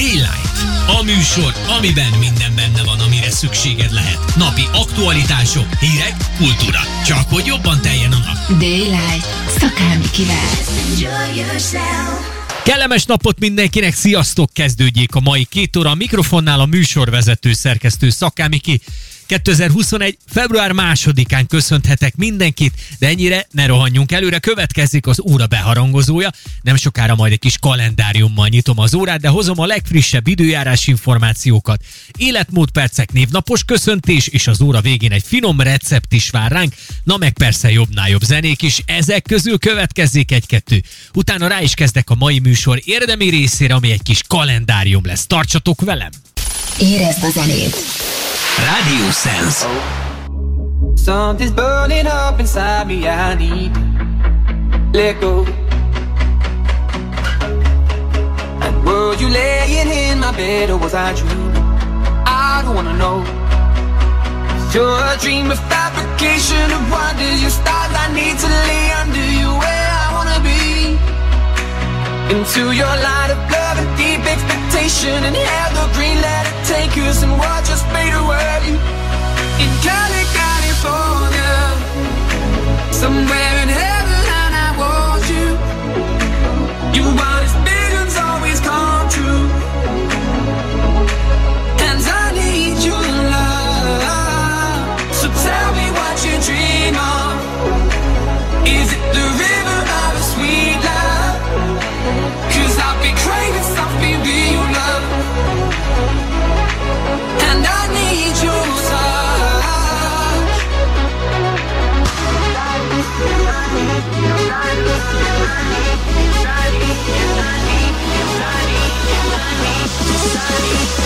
Daylight. A műsor, amiben minden benne van, amire szükséged lehet. Napi aktualitások, hírek, kultúra. Csak hogy jobban teljen a nap. Daylight. Szakámi kivel. Kellemes napot mindenkinek, sziasztok! Kezdődjék a mai két óra. A mikrofonnál a műsorvezető szerkesztő Szakámiki. 2021. február másodikán köszönhetek mindenkit, de ennyire ne rohanjunk előre. Következik az óra beharangozója. Nem sokára majd egy kis kalendáriummal nyitom az órát, de hozom a legfrissebb időjárás információkat. Életmódpercek, névnapos köszöntés, és az óra végén egy finom recept is vár ránk. Na meg persze jobbnál jobb zenék is. Ezek közül következzék egy-kettő. Utána rá is kezdek a mai műsor érdemi részére, ami egy kis kalendárium lesz. Tartsatok velem! Érezd a zenét! Radio Sense. Something's burning up inside me, I need let go. And were you laying in my bed or was I dreaming? I don't wanna know. You're a dream of fabrication of wonders, your stars I need to lay under you where I wanna be. Into your light of love and deep expectation temptation and held the green take us, and watch us fade away. in Cali, California, somewhere in heaven, I want you. You Bye.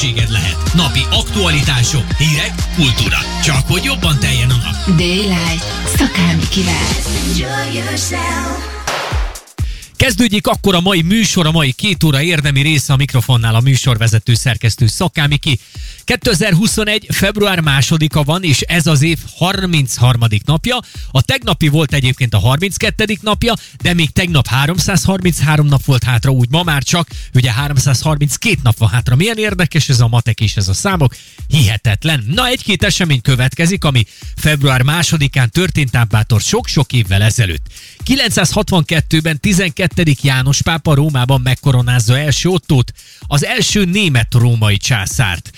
szükséged lehet. Napi aktualitások, hírek, kultúra. Csak hogy jobban teljen a nap. Daylight. Szakámi kivel. Kezdődik akkor a mai műsor, a mai két óra érdemi része a mikrofonnál a műsorvezető szerkesztő Szakámiki, 2021. február másodika van, és ez az év 33. napja. A tegnapi volt egyébként a 32. napja, de még tegnap 333 nap volt hátra, úgy ma már csak, ugye 332 nap van hátra. Milyen érdekes ez a matek és ez a számok? Hihetetlen. Na, egy-két esemény következik, ami február másodikán történt ám bátor sok-sok évvel ezelőtt. 962-ben 12. János pápa Rómában megkoronázza első Ottót, az első német-római császárt.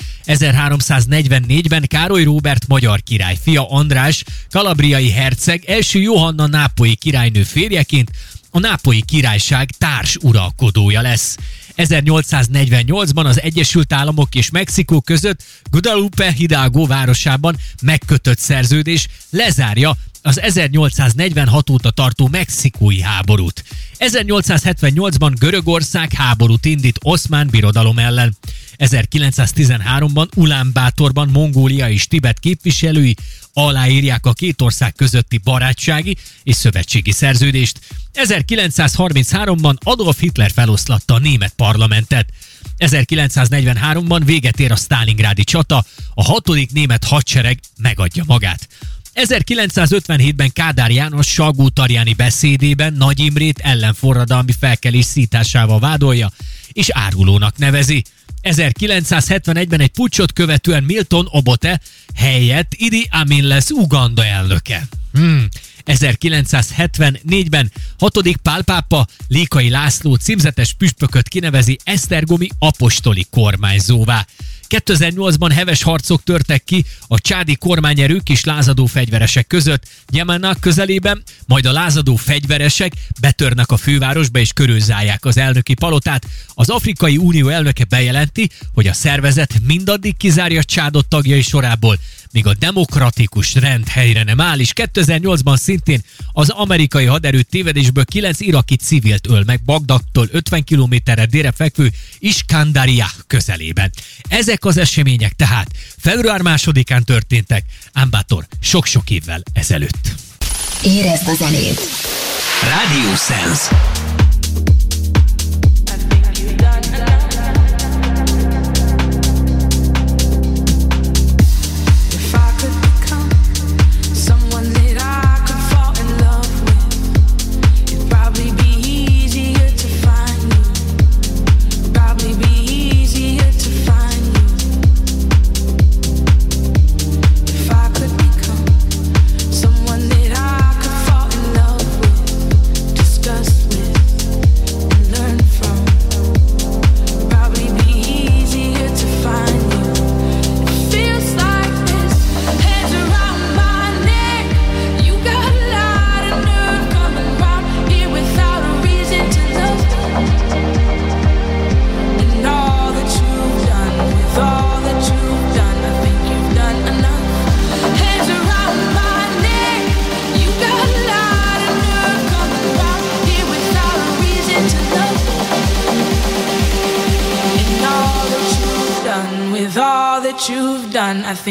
1344-ben Károly Róbert magyar király fia András, kalabriai herceg, első Johanna nápolyi királynő férjeként a nápolyi királyság társ uralkodója lesz. 1848-ban az Egyesült Államok és Mexikó között Guadalupe Hidalgo városában megkötött szerződés lezárja az 1846 óta tartó mexikói háborút. 1878-ban Görögország háborút indít Oszmán birodalom ellen. 1913-ban Ulánbátorban Mongólia és Tibet képviselői aláírják a két ország közötti barátsági és szövetségi szerződést. 1933-ban Adolf Hitler feloszlatta a német parlamentet. 1943-ban véget ér a Stalingrádi csata, a hatodik német hadsereg megadja magát. 1957-ben Kádár János Salgó Tarjáni beszédében Nagy Imrét ellenforradalmi felkelés szításával vádolja, és árulónak nevezi. 1971-ben egy pucsot követően Milton Obote helyett Idi Amin lesz Uganda elnöke. Hmm. 1974-ben hatodik pálpápa Lékai László címzetes püspököt kinevezi Esztergomi apostoli kormányzóvá. 2008-ban heves harcok törtek ki a csádi kormányerők és lázadó fegyveresek között Jemennak közelében, majd a lázadó fegyveresek betörnek a fővárosba és körülzálják az elnöki palotát. Az Afrikai Unió elnöke bejelenti, hogy a szervezet mindaddig kizárja Csádot tagjai sorából, míg a demokratikus rend helyre nem áll, és 2008-ban szintén az amerikai haderő tévedésből 9 iraki civilt öl meg Bagdadtól 50 kilométerre délre fekvő Iskandaria közelében. Ezek az események tehát február másodikán történtek, Ámbátor sok-sok évvel ezelőtt. Érezd a zenét! Radio Sense.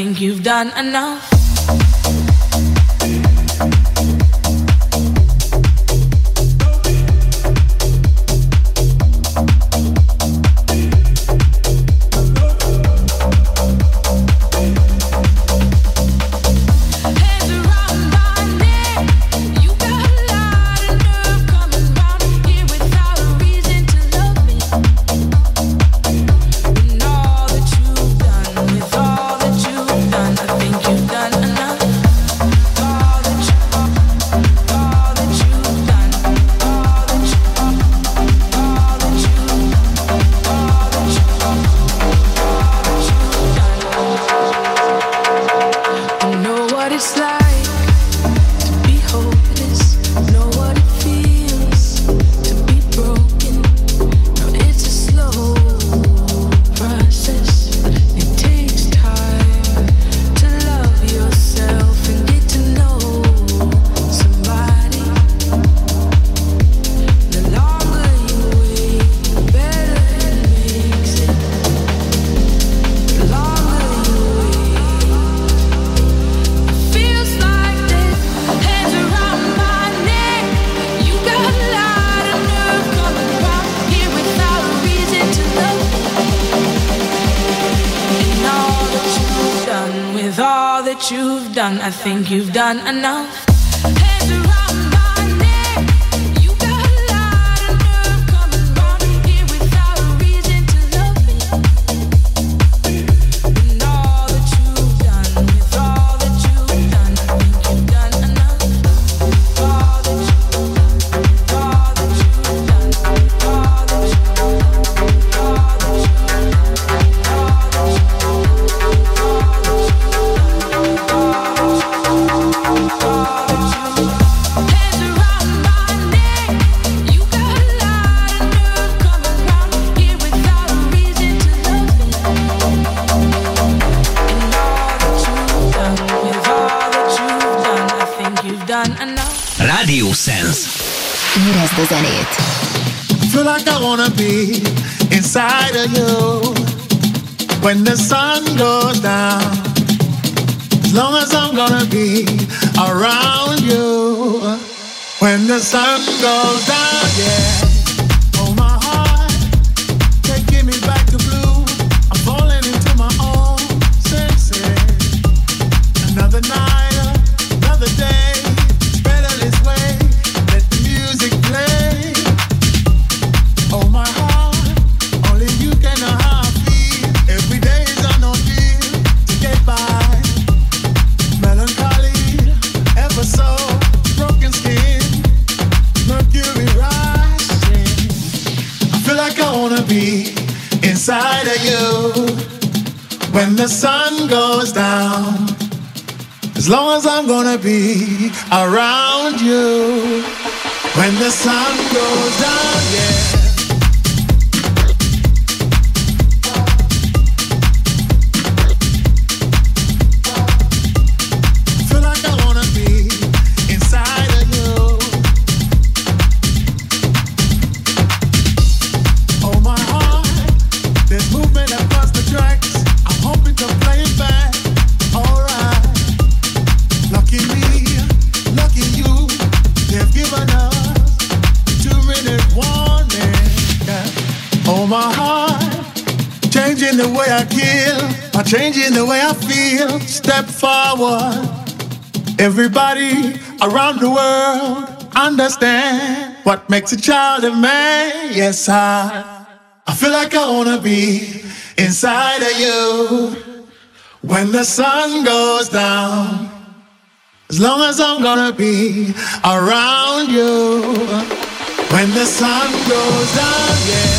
Think you've done enough. Everybody around the world understand what makes a child a man. Yes, I, I feel like I wanna be inside of you when the sun goes down. As long as I'm gonna be around you when the sun goes down, yeah.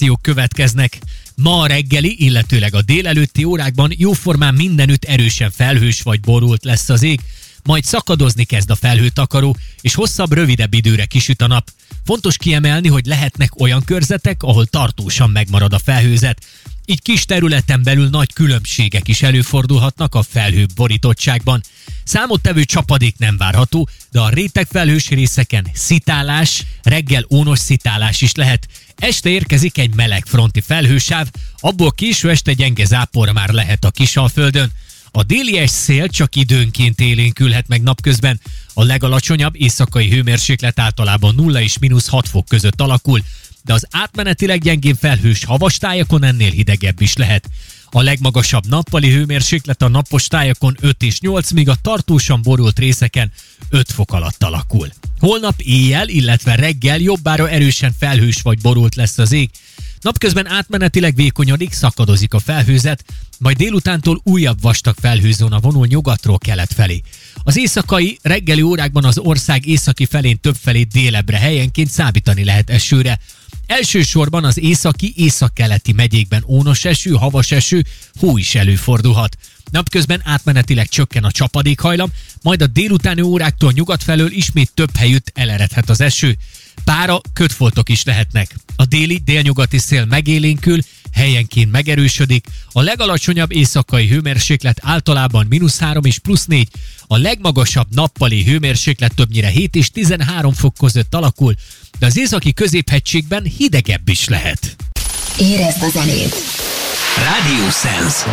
Információk következnek. Ma a reggeli, illetőleg a délelőtti órákban jóformán mindenütt erősen felhős vagy borult lesz az ég, majd szakadozni kezd a felhőtakaró, és hosszabb, rövidebb időre kisüt a nap. Fontos kiemelni, hogy lehetnek olyan körzetek, ahol tartósan megmarad a felhőzet. Így kis területen belül nagy különbségek is előfordulhatnak a felhő borítottságban. Számottevő csapadék nem várható, de a réteg felhős részeken szitálás, reggel ónos szitálás is lehet. Este érkezik egy meleg fronti felhősáv, abból késő este gyenge zápor már lehet a kisalföldön. A délies szél csak időnként élénkülhet meg napközben. A legalacsonyabb éjszakai hőmérséklet általában 0 és mínusz 6 fok között alakul, de az átmenetileg gyengén felhős havas tájakon ennél hidegebb is lehet. A legmagasabb nappali hőmérséklet a napos tájakon 5 és 8, míg a tartósan borult részeken 5 fok alatt alakul. Holnap éjjel, illetve reggel jobbára erősen felhős vagy borult lesz az ég. Napközben átmenetileg vékonyodik, szakadozik a felhőzet, majd délutántól újabb vastag felhőzóna vonul nyugatról kelet felé. Az éjszakai, reggeli órákban az ország északi felén többfelé délebre helyenként számítani lehet esőre. Elsősorban az északi, északkeleti megyékben ónos eső, havas eső, hó is előfordulhat. Napközben átmenetileg csökken a csapadékhajlam, majd a délutáni óráktól nyugat felől ismét több helyütt eleredhet az eső. Pára, kötfoltok is lehetnek. A déli, délnyugati szél megélénkül, helyenként megerősödik, a legalacsonyabb éjszakai hőmérséklet általában mínusz 3 és plusz 4, a legmagasabb nappali hőmérséklet többnyire 7 és 13 fok között alakul, de az északi középhegységben hidegebb is lehet. Érezd a zenét! Radio Sense.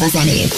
Érezd a zenét!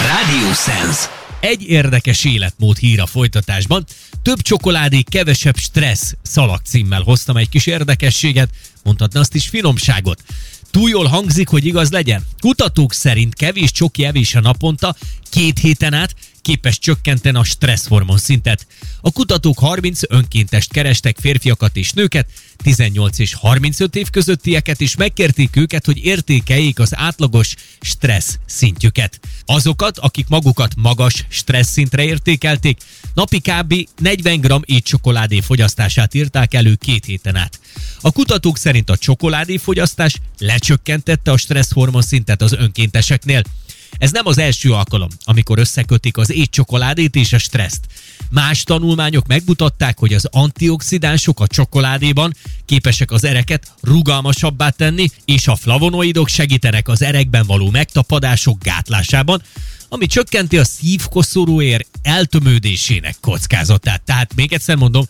Radio Sense. Egy érdekes életmód hír a folytatásban. Több csokoládé, kevesebb stressz szalag címmel hoztam egy kis érdekességet, mondhatna azt is finomságot. Túl jól hangzik, hogy igaz legyen? Kutatók szerint kevés csoki evése naponta, két héten át képes csökkenteni a stresszhormon szintet. A kutatók 30 önkéntest kerestek férfiakat és nőket, 18 és 35 év közöttieket, és megkérték őket, hogy értékeljék az átlagos stressz szintjüket. Azokat, akik magukat magas stressz szintre értékelték, napi kb. 40 g étcsokoládé fogyasztását írták elő két héten át. A kutatók szerint a csokoládé fogyasztás lecsökkentette a stresszhormon szintet az önkénteseknél. Ez nem az első alkalom, amikor összekötik az étcsokoládét és a stresszt. Más tanulmányok megmutatták, hogy az antioxidánsok a csokoládéban képesek az ereket rugalmasabbá tenni, és a flavonoidok segítenek az erekben való megtapadások gátlásában, ami csökkenti a szívkoszorúér eltömődésének kockázatát. Tehát még egyszer mondom,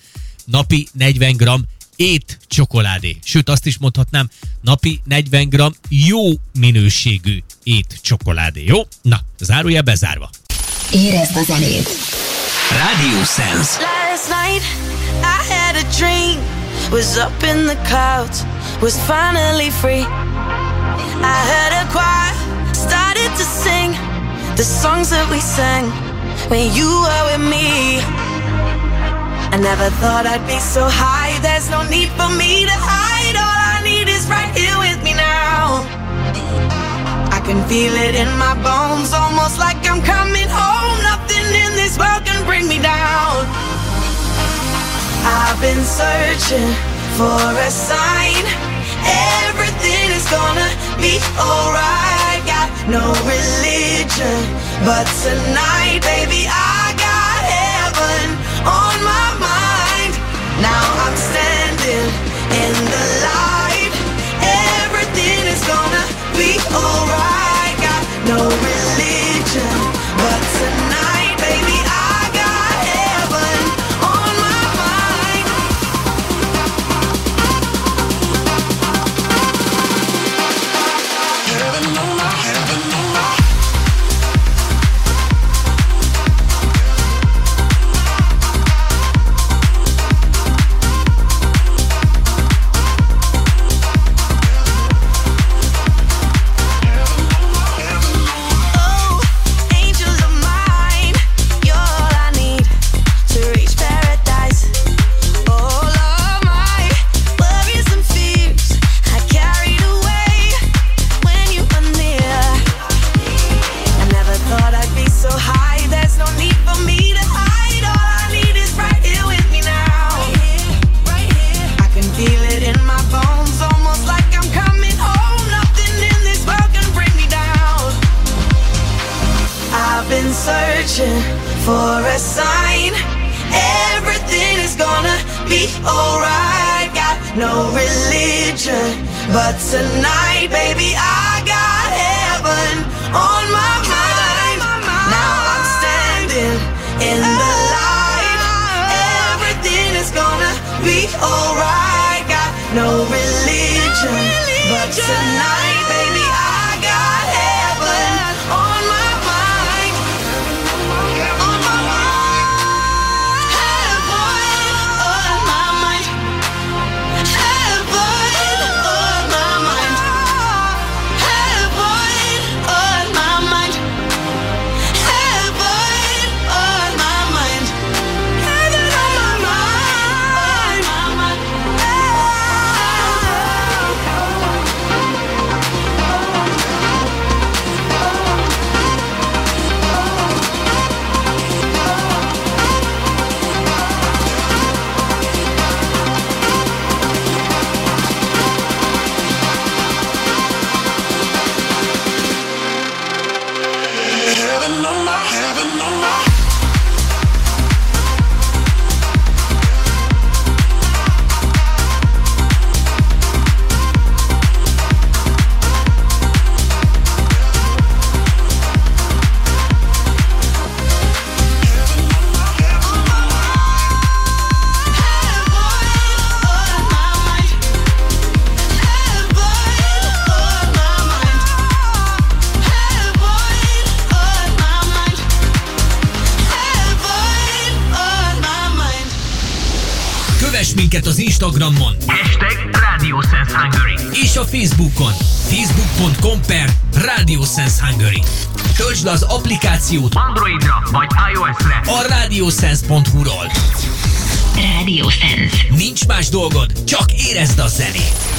napi 40 g ét csokoládé. Sőt, azt is mondhatnám, napi 40 g jó minőségű ét csokoládé. Jó? Na, zárója bezárva. Érezd a zenét. Radio Sense. Last night I had a dream Was up in the clouds Was finally free I heard a choir Started to sing The songs that we sang When you were with me I never thought I'd be so high. There's no need for me to hide. All I need is right here with me now. I can feel it in my bones, almost like I'm coming home. Nothing in this world can bring me down. I've been searching for a sign. Everything is gonna be alright. Got no religion, but tonight, baby, I got heaven on my mind. Now I'm standing in the light. Everything is gonna be alright. Got no religion. us any.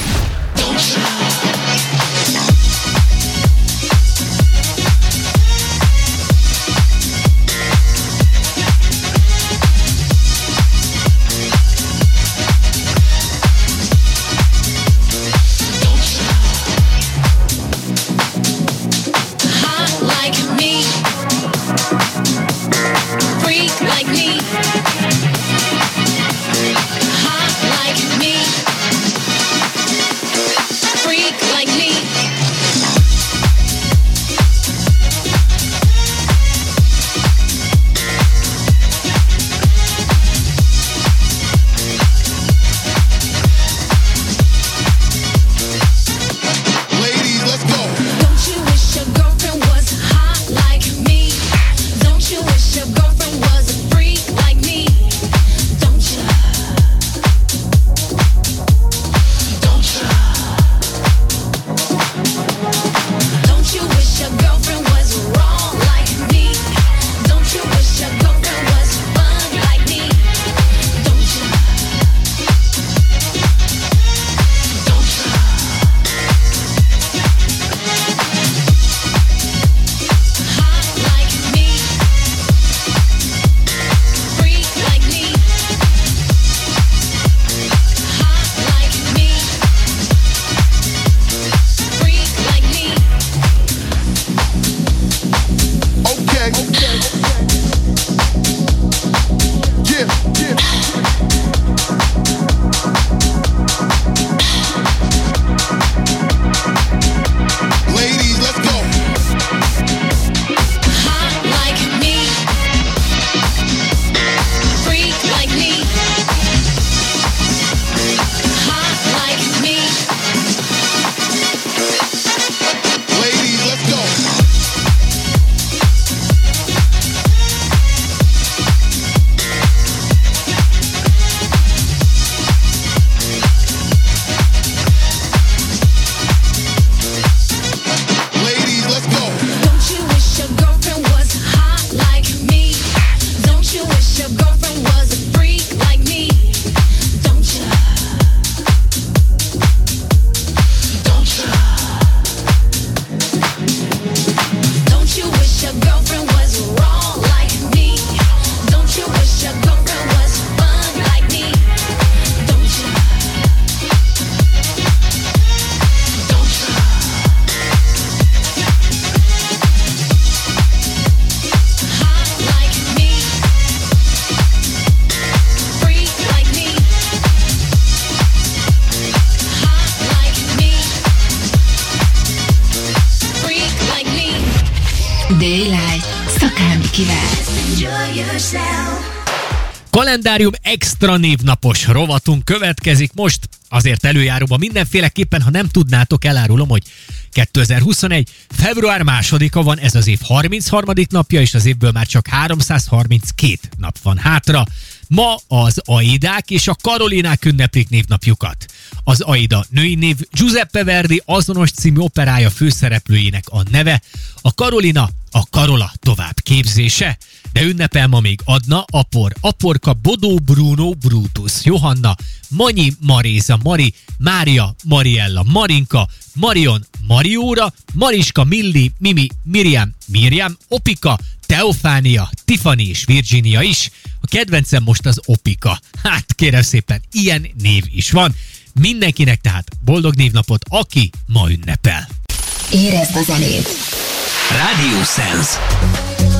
Extra névnapos rovatunk következik most. Azért előjáróban mindenféleképpen, ha nem tudnátok, elárulom, hogy 2021. február másodika van, ez az év 33. napja, és az évből már csak 332 nap van hátra. Ma az Aidák és a Karolinák ünneplik névnapjukat. Az Aida női név Giuseppe Verdi azonos című operája főszereplőjének a neve, a Karolina a Karola tovább képzése, de ünnepel ma még Adna, Apor, Aporka, Bodó, Bruno, Brutus, Johanna, Manyi, Maréza, Mari, Mária, Mariella, Marinka, Marion, Marióra, Mariska, Milli, Mimi, Miriam, Miriam, Opika, Teofánia, Tiffany és Virginia is. A kedvencem most az Opika. Hát kérem szépen, ilyen név is van. Mindenkinek tehát boldog névnapot, aki ma ünnepel. Érezd a zenét. Radio Sense.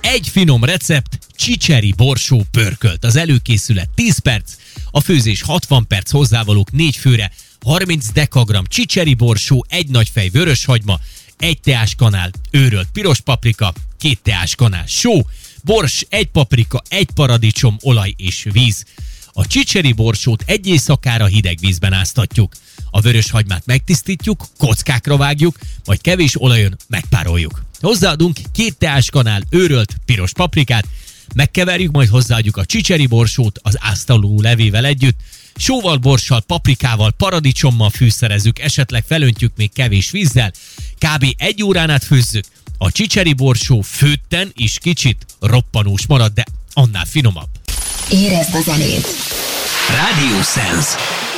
Egy finom recept, csicseri borsó pörkölt. Az előkészület 10 perc, a főzés 60 perc hozzávalók 4 főre, 30 dekagram csicseri borsó, egy nagy fej vöröshagyma, egy teáskanál őrölt piros paprika, két teáskanál só, bors, egy paprika, egy paradicsom, olaj és víz. A csicseri borsót egy éjszakára hideg vízben áztatjuk. A vörös hagymát megtisztítjuk, kockákra vágjuk, majd kevés olajon megpároljuk. Hozzáadunk két teáskanál őrölt piros paprikát, megkeverjük, majd hozzáadjuk a csicseri borsót az áztaló levével együtt, sóval, borssal, paprikával, paradicsommal fűszerezzük, esetleg felöntjük még kevés vízzel, kb. egy órán át főzzük. A csicseri borsó főtten is kicsit roppanós marad, de annál finomabb. Érezd a zenét. Radio Sense.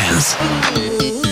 Dance.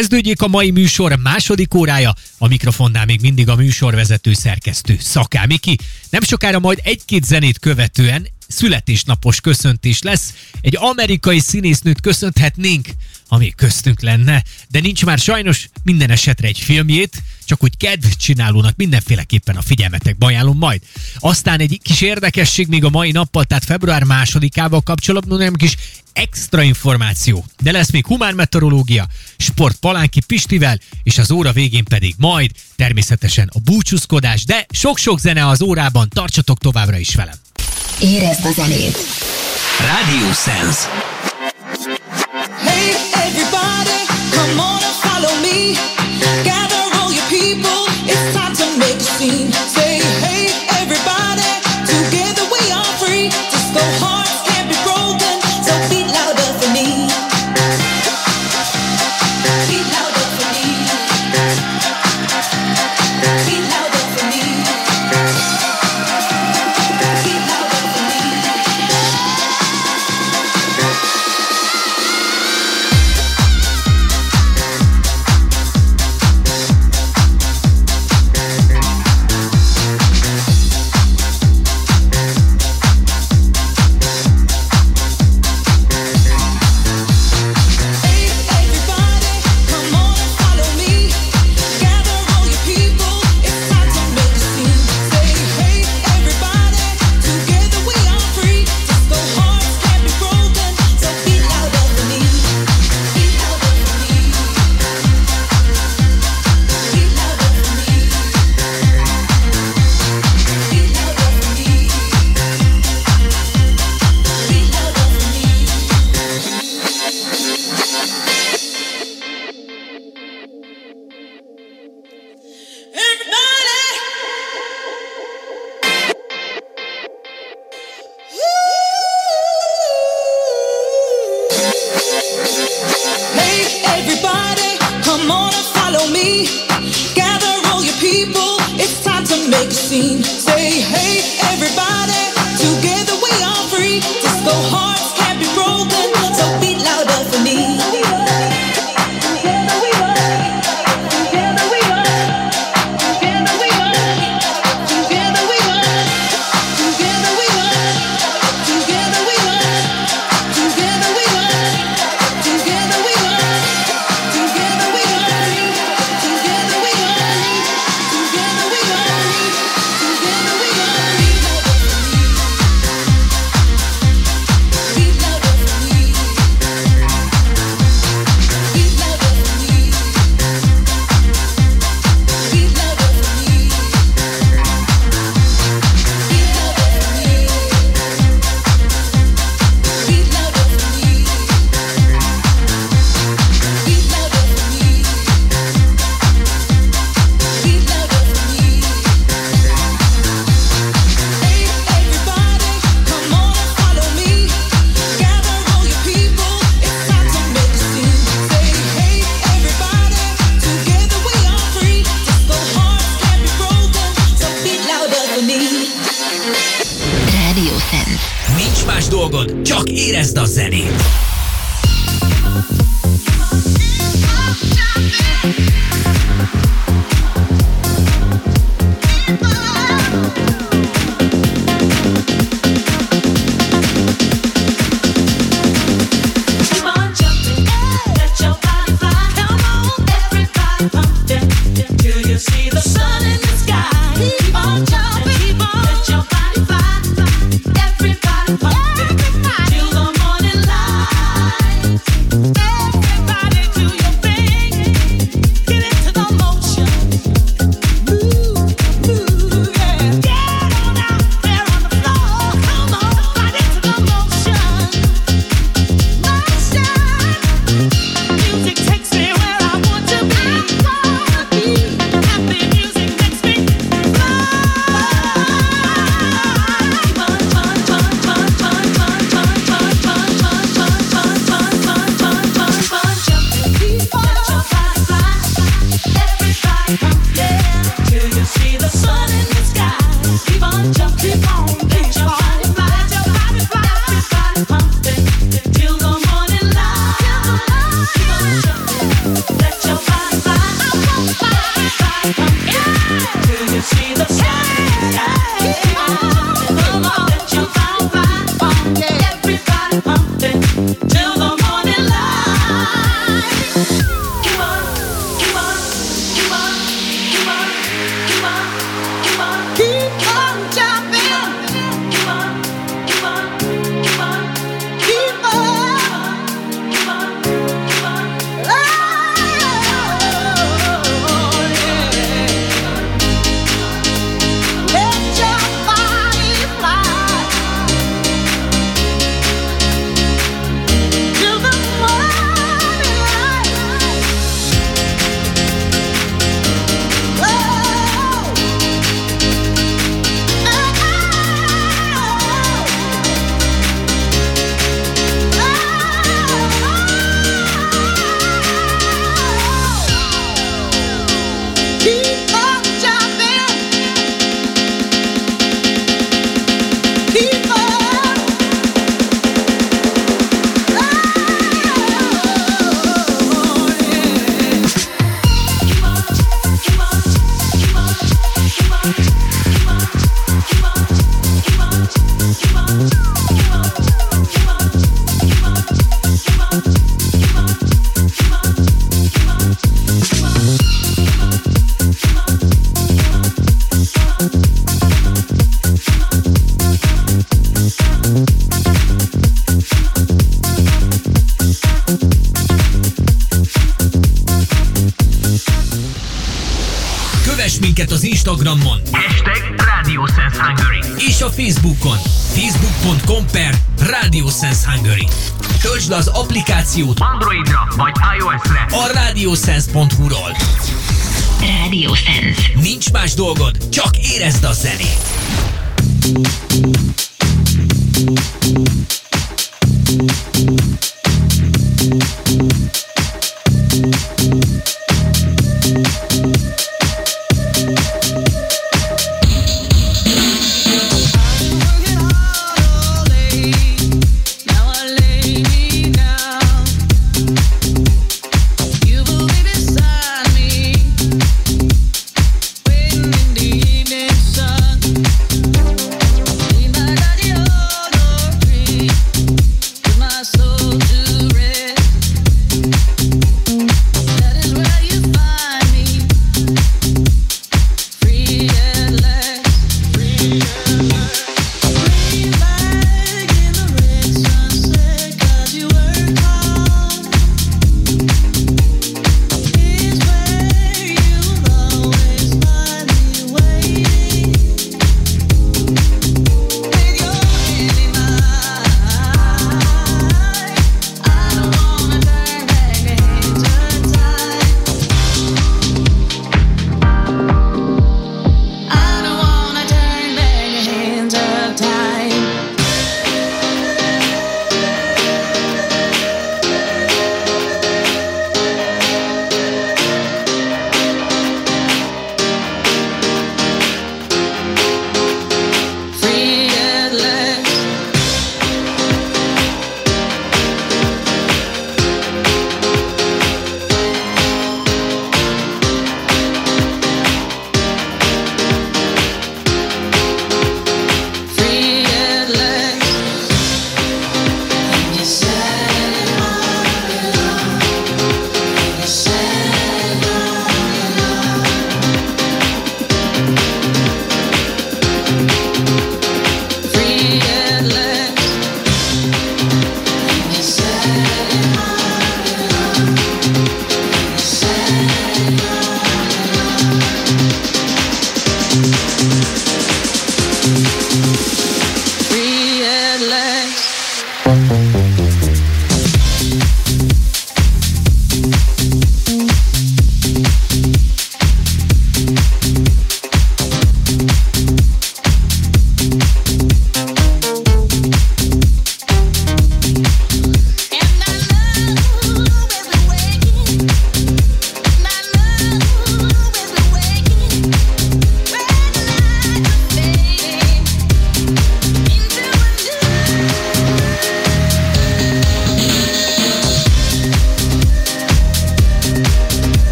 Kezdődjék a mai műsor második órája, a mikrofonnál még mindig a műsorvezető szerkesztő Szaká Miki. Nem sokára majd egy-két zenét követően születésnapos köszöntés lesz. Egy amerikai színésznőt köszönthetnénk, ami köztünk lenne de nincs már sajnos minden esetre egy filmjét, csak úgy kedvcsinálónak mindenféleképpen a figyelmetek ajánlom majd. Aztán egy kis érdekesség még a mai nappal, tehát február másodikával kapcsolatban nem kis extra információ, de lesz még humán meteorológia, sport Palánki Pistivel, és az óra végén pedig majd természetesen a búcsúzkodás, de sok-sok zene az órában, tartsatok továbbra is velem. Érezd a zenét! Radio Sense. Hey everybody! Say, hey, everybody, together we are free. Just go home. applikációt Androidra vagy iOS-re a radiosense.hu-ról. Radio Sense. Nincs más dolgod, csak érezd a zenét.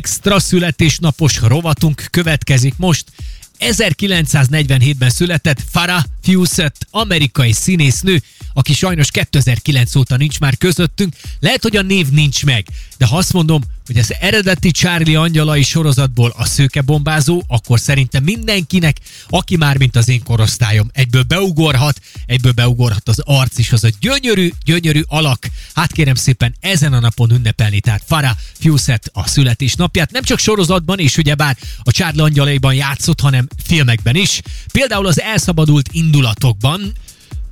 Extra születésnapos rovatunk következik most. 1947-ben született Farah Fawcett, amerikai színésznő, aki sajnos 2009 óta nincs már közöttünk. Lehet, hogy a név nincs meg, de ha azt mondom, hogy az eredeti Charlie Angyalai sorozatból a szőkebombázó, akkor szerintem mindenkinek, aki már mint az én korosztályom, egyből beugorhat, egyből beugorhat az arc is, az a gyönyörű, gyönyörű alak. Hát kérem szépen ezen a napon ünnepelni, tehát Farah Fawcett a születésnapját, nem csak sorozatban és ugyebár a Charlie Angyalaiban játszott, hanem filmekben is. Például az elszabadult indulatokban,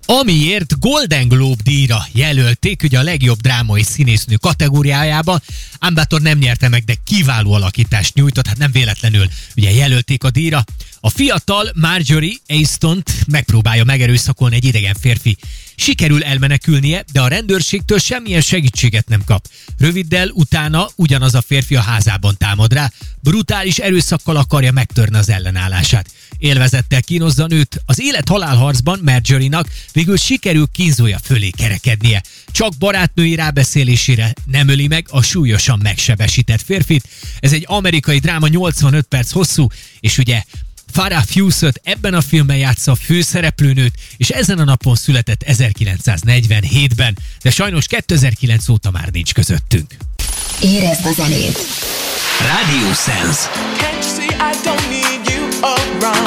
amiért Golden Globe díjra jelölték, ugye a legjobb drámai színésznő kategóriájába. Ambator nem nyerte meg, de kiváló alakítást nyújtott, hát nem véletlenül ugye jelölték a díjra. A fiatal Marjorie aston megpróbálja megerőszakolni egy idegen férfi. Sikerül elmenekülnie, de a rendőrségtől semmilyen segítséget nem kap. Röviddel utána ugyanaz a férfi a házában támad rá, brutális erőszakkal akarja megtörni az ellenállását. Élvezettel kínozza nőt, az élet-halálharcban Marjorie-nak végül sikerül kínzója fölé kerekednie. Csak barátnői rábeszélésére nem öli meg a súlyosan megsebesített férfit. Ez egy amerikai dráma 85 perc hosszú, és ugye Farah Fawcett ebben a filmben játsza a főszereplőnőt, és ezen a napon született 1947-ben, de sajnos 2009 óta már nincs közöttünk. Érezd a zenét. Radio Sense. Can't you see I don't need you around?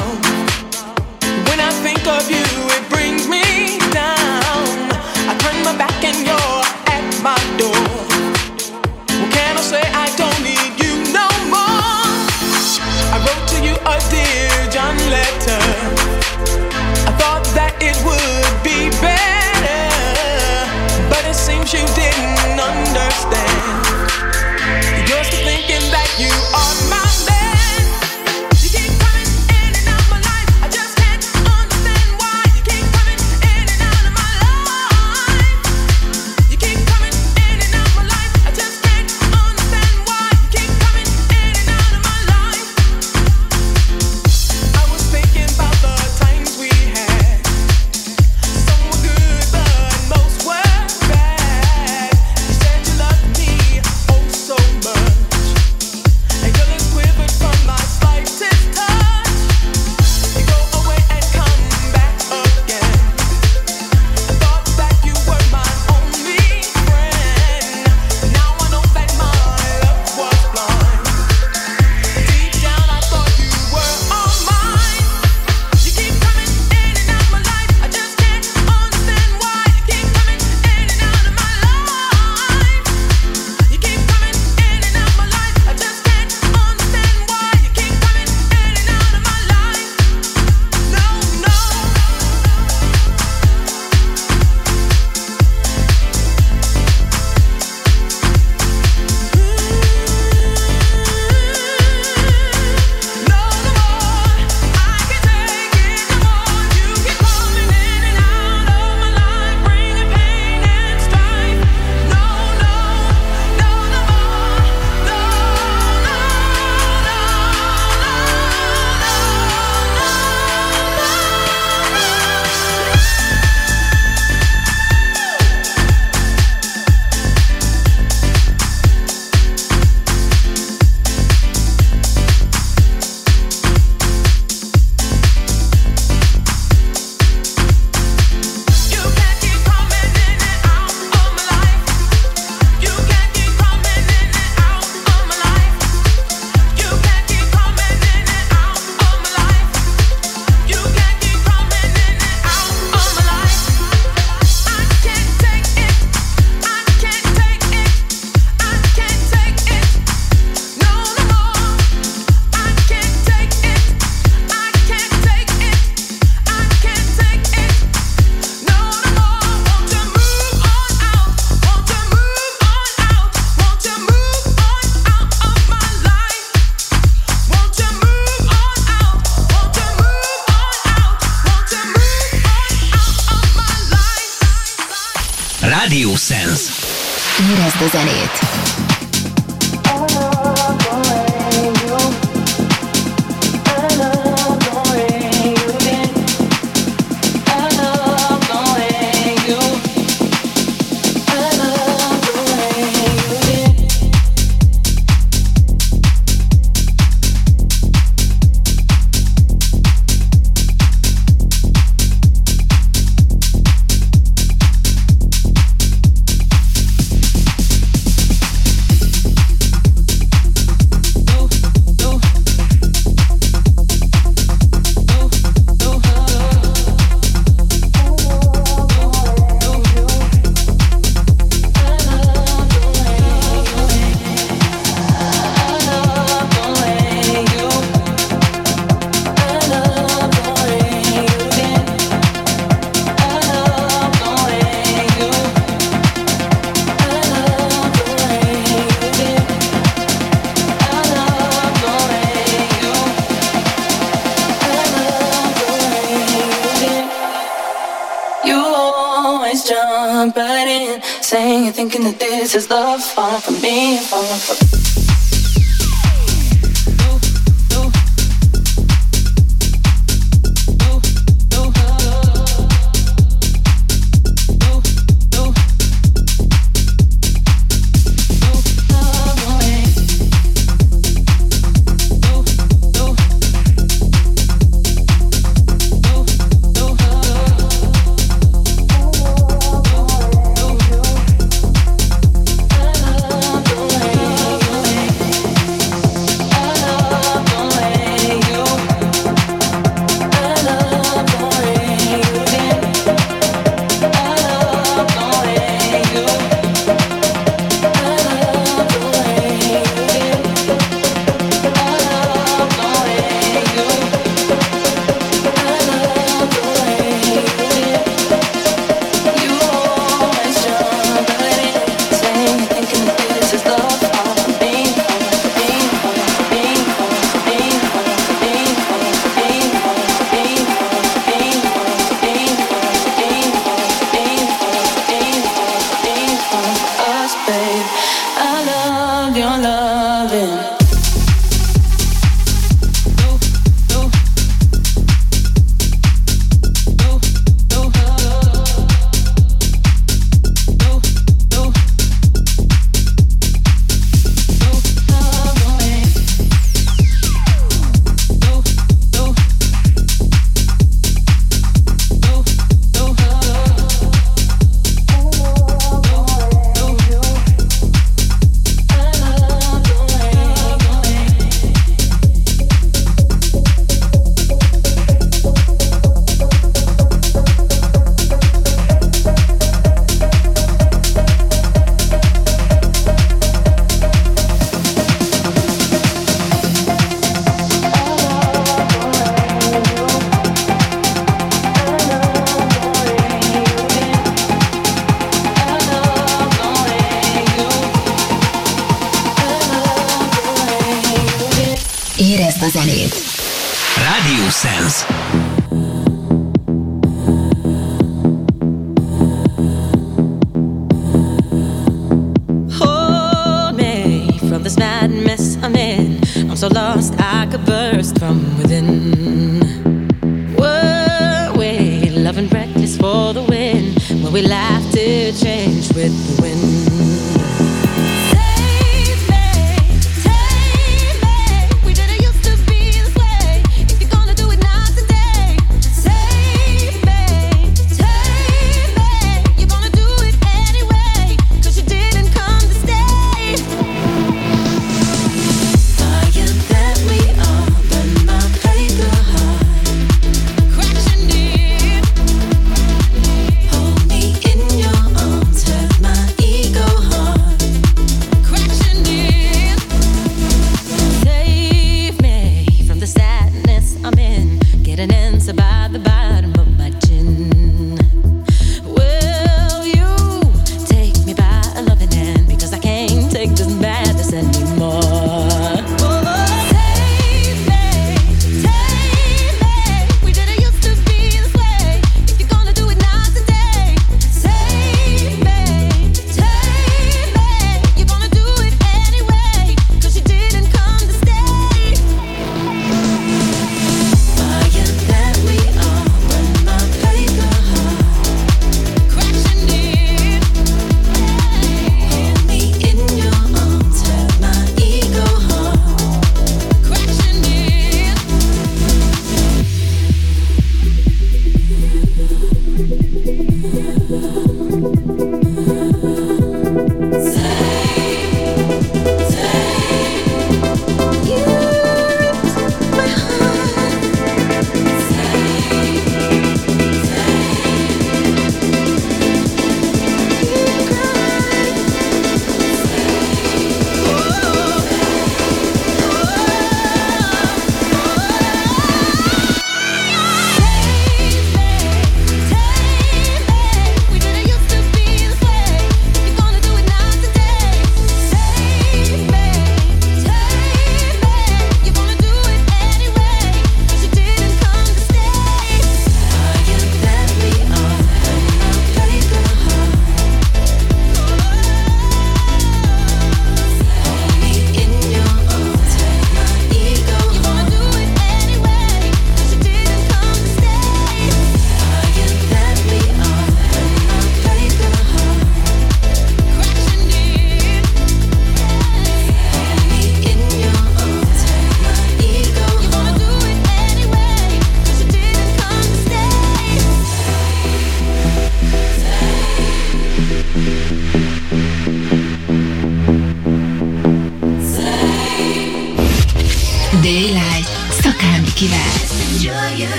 Is love,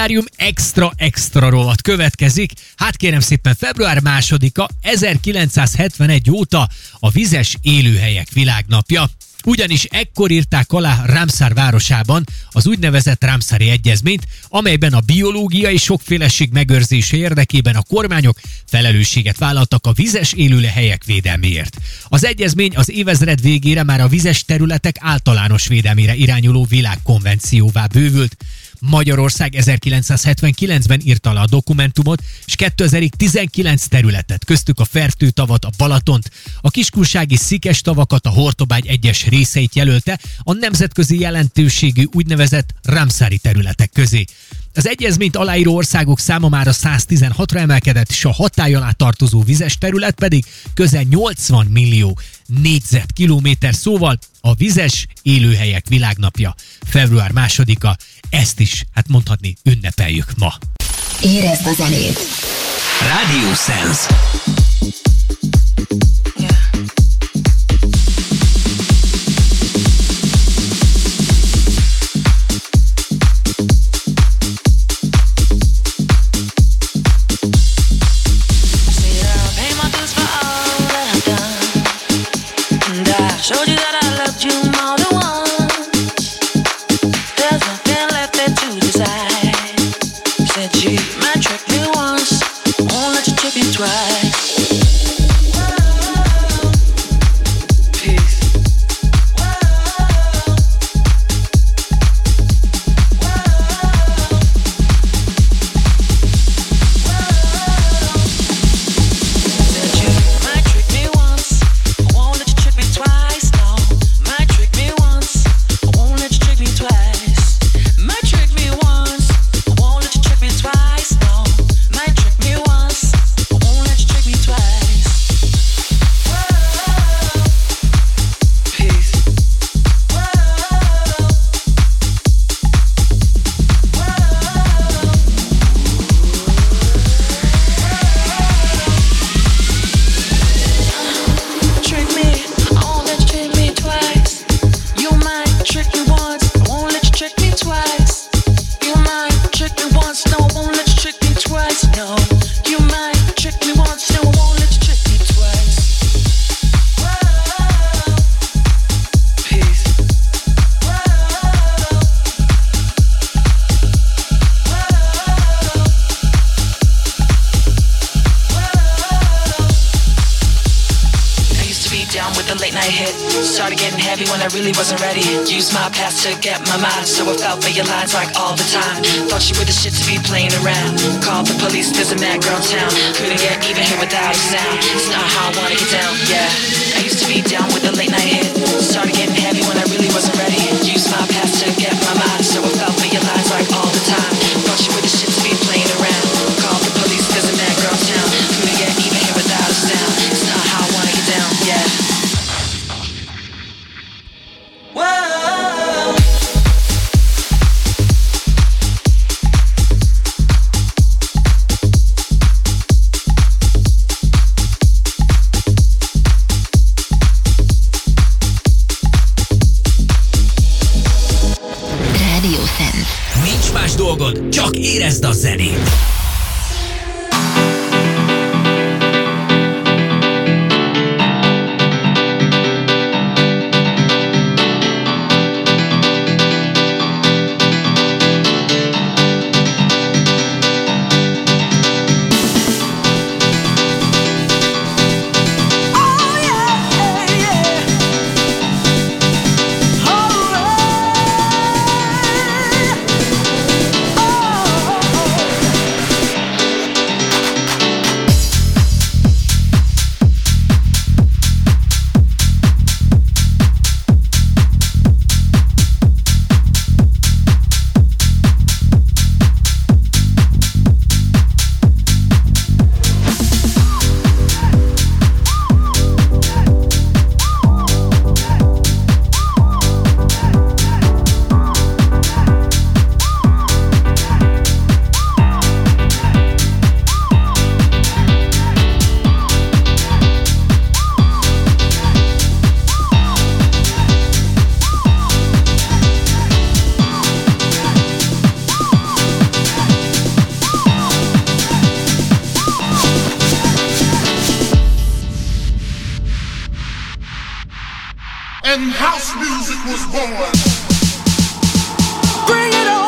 kalendárium extra extra rovat következik. Hát kérem szépen február másodika 1971 óta a vizes élőhelyek világnapja. Ugyanis ekkor írták alá Rámszár városában az úgynevezett Rámszári Egyezményt, amelyben a biológiai sokféleség megőrzése érdekében a kormányok felelősséget vállaltak a vizes élőlehelyek védelméért. Az egyezmény az évezred végére már a vizes területek általános védelmére irányuló világkonvencióvá bővült, Magyarország 1979-ben írta le a dokumentumot, és 2019 területet, köztük a Fertőtavat, a Balatont, a kiskunsági szikes tavakat, a Hortobágy egyes részeit jelölte a nemzetközi jelentőségű úgynevezett Ramszári területek közé. Az egyezményt aláíró országok száma már a 116-ra emelkedett, és a hatály alá tartozó vizes terület pedig közel 80 millió négyzetkilométer, szóval a vizes élőhelyek világnapja február másodika. Ezt is, hát mondhatni, ünnepeljük ma. Érezd a zenét! Radio Sense. and house music was born. Bring it on.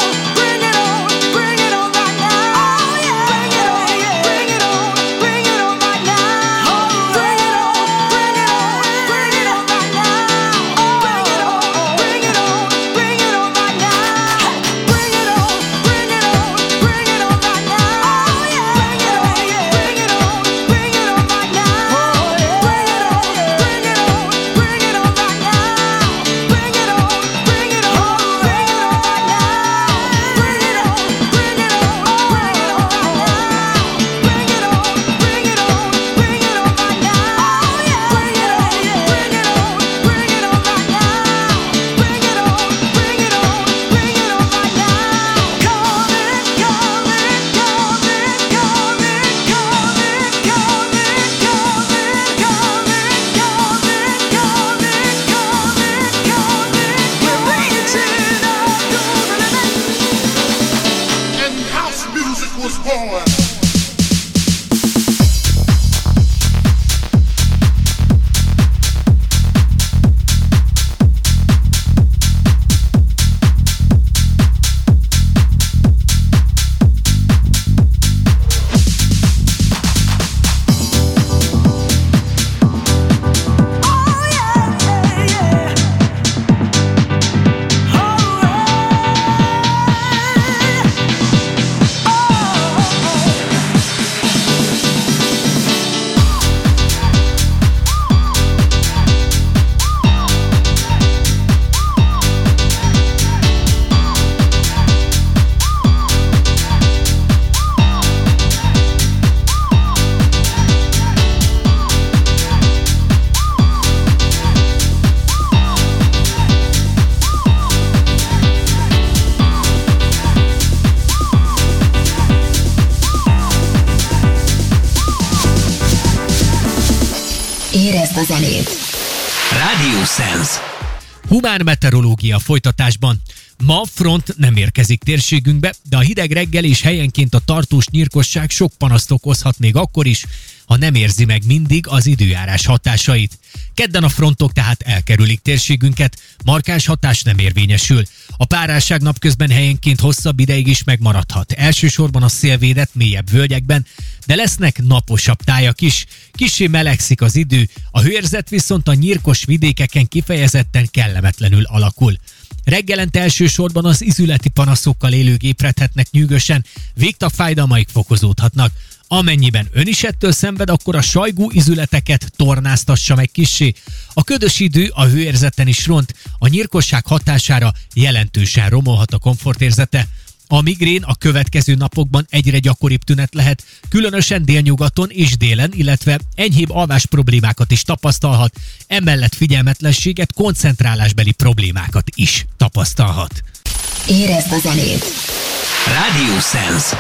Meteorológia folytatásban. Front nem érkezik térségünkbe, de a hideg reggel és helyenként a tartós nyírkosság sok panaszt okozhat még akkor is, ha nem érzi meg mindig az időjárás hatásait. Kedden a frontok tehát elkerülik térségünket, markáns hatás nem érvényesül. A párásság napközben helyenként hosszabb ideig is megmaradhat. Elsősorban a szélvédett mélyebb völgyekben, de lesznek naposabb tájak is. Kissé melegszik az idő, a hőérzet viszont a nyírkos vidékeken kifejezetten kellemetlenül alakul. Reggelente elsősorban az izületi panaszokkal élők ébredhetnek nyűgösen, végtagfájdalmaik fokozódhatnak. Amennyiben ön is ettől szenved, akkor a sajgó izületeket tornáztassa meg kissé. A ködös idő a hőérzeten is ront, a nyírkosság hatására jelentősen romolhat a komfortérzete. A migrén a következő napokban egyre gyakoribb tünet lehet, különösen délnyugaton és délen, illetve enyhébb alvás problémákat is tapasztalhat, emellett figyelmetlenséget, koncentrálásbeli problémákat is tapasztalhat. Érezd a zenét! Radio Sense.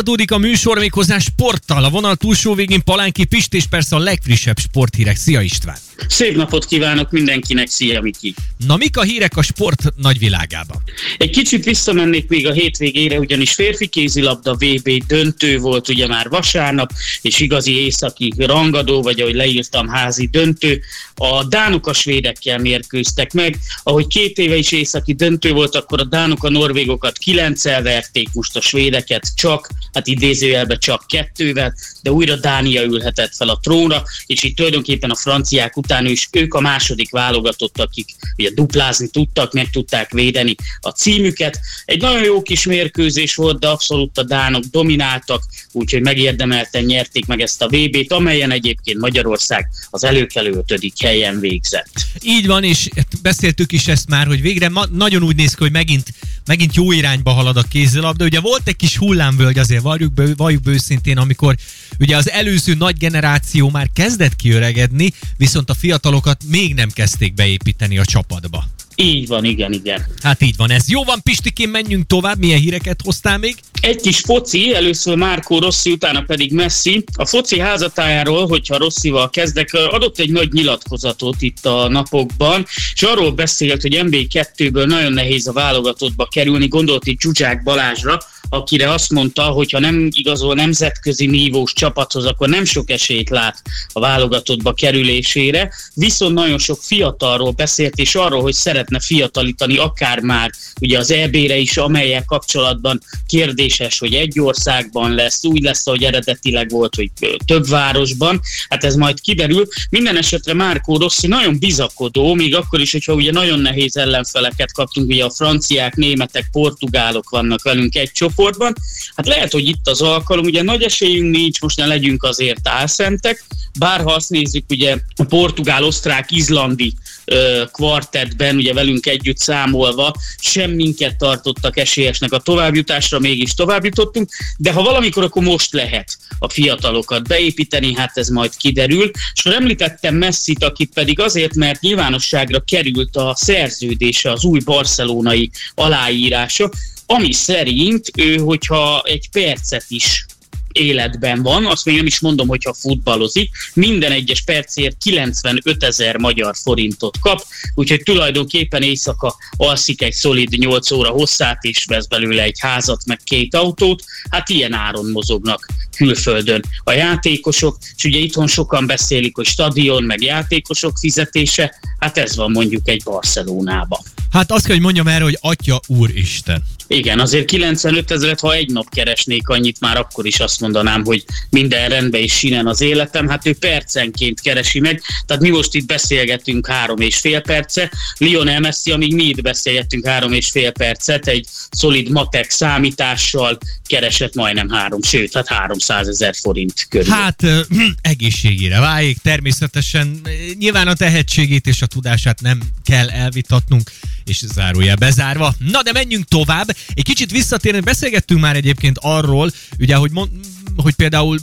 Folytatódik a műsor méghozzá sporttal. A vonal túlsó végén Palánki Pist és persze a legfrissebb sporthírek. Szia István! Szép napot kívánok mindenkinek, szia Miki! Na mik a hírek a sport nagyvilágában? Egy kicsit visszamennék még a hétvégére, ugyanis férfi kézilabda VB döntő volt ugye már vasárnap, és igazi északi rangadó, vagy ahogy leírtam, házi döntő. A dánok a svédekkel mérkőztek meg. Ahogy két éve is északi döntő volt, akkor a dánok a norvégokat kilenccel verték, most a svédeket csak, hát idézőjelben csak kettővel, de újra Dánia ülhetett fel a trónra, és itt tulajdonképpen a franciák után is ők a második válogatott, akik ugye duplázni tudtak, meg tudták védeni a címüket. Egy nagyon jó kis mérkőzés volt, de abszolút a dánok domináltak, úgyhogy megérdemelten nyerték meg ezt a VB-t, amelyen egyébként Magyarország az előkelő ötödik helyen végzett. Így van, és beszéltük is ezt már, hogy végre ma- nagyon úgy néz ki, hogy megint, megint jó irányba halad a kézilabda. Ugye volt egy kis hullámvölgy azért, valljuk, be, valljuk be őszintén, amikor ugye az előző nagy generáció már kezdett kiöregedni, viszont a fiatalokat még nem kezdték beépíteni a csapatba. Így van, igen, igen. Hát így van ez. Jó van, Pistikén, menjünk tovább. Milyen híreket hoztál még? Egy kis foci, először Márkó Rossi, utána pedig Messi. A foci házatájáról, hogyha Rossival kezdek, adott egy nagy nyilatkozatot itt a napokban, és arról beszélt, hogy NB2-ből nagyon nehéz a válogatottba kerülni, gondolt itt Zsuzsák Balázsra, akire azt mondta, hogy ha nem igazol nemzetközi nívós csapathoz, akkor nem sok esélyt lát a válogatottba kerülésére. Viszont nagyon sok fiatalról beszélt, és arról, hogy szeretne fiatalítani akár már ugye az EB-re is, amelyek kapcsolatban kérdéses, hogy egy országban lesz, úgy lesz, ahogy eredetileg volt, hogy több városban. Hát ez majd kiderül. Minden esetre Márkó Rossi nagyon bizakodó, még akkor is, hogyha ugye nagyon nehéz ellenfeleket kaptunk, ugye a franciák, németek, portugálok vannak velünk egy csoportban. Hát lehet, hogy itt az alkalom, ugye nagy esélyünk nincs, most ne legyünk azért álszentek, bár ha azt nézzük, ugye a portugál, osztrák, izlandi ö, kvartettben, ugye velünk együtt számolva, sem minket tartottak esélyesnek a továbbjutásra, mégis továbbjutottunk, de ha valamikor, akkor most lehet a fiatalokat beépíteni, hát ez majd kiderül. És említettem Messit, akit pedig azért, mert nyilvánosságra került a szerződése, az új barcelonai aláírása, ami szerint ő, hogyha egy percet is életben van, azt még nem is mondom, hogyha futballozik, minden egyes percért 95 ezer magyar forintot kap, úgyhogy tulajdonképpen éjszaka alszik egy szolid 8 óra hosszát, és vesz belőle egy házat, meg két autót, hát ilyen áron mozognak külföldön a játékosok, és ugye itthon sokan beszélik, hogy stadion, meg játékosok fizetése, hát ez van mondjuk egy Barcelonába. Hát azt kell, hogy mondjam erre, hogy Atya Úristen. Igen, azért 95 ezeret, ha egy nap keresnék annyit, már akkor is azt mondanám, hogy minden rendben és sinen az életem. Hát ő percenként keresi meg, tehát mi most itt beszélgetünk három és fél perce, Lionel Messi, amíg mi itt beszélgettünk három és fél percet, egy szolid matek számítással keresett majdnem három, sőt, hát 300 ezer forint körül. Hát ö, egészségére váljék, természetesen nyilván a tehetségét és a tudását nem kell elvitatnunk, és zárójel bezárva. Na de menjünk tovább. Egy kicsit visszatérni, beszélgettünk már egyébként arról, ugye, hogy, mond, hogy például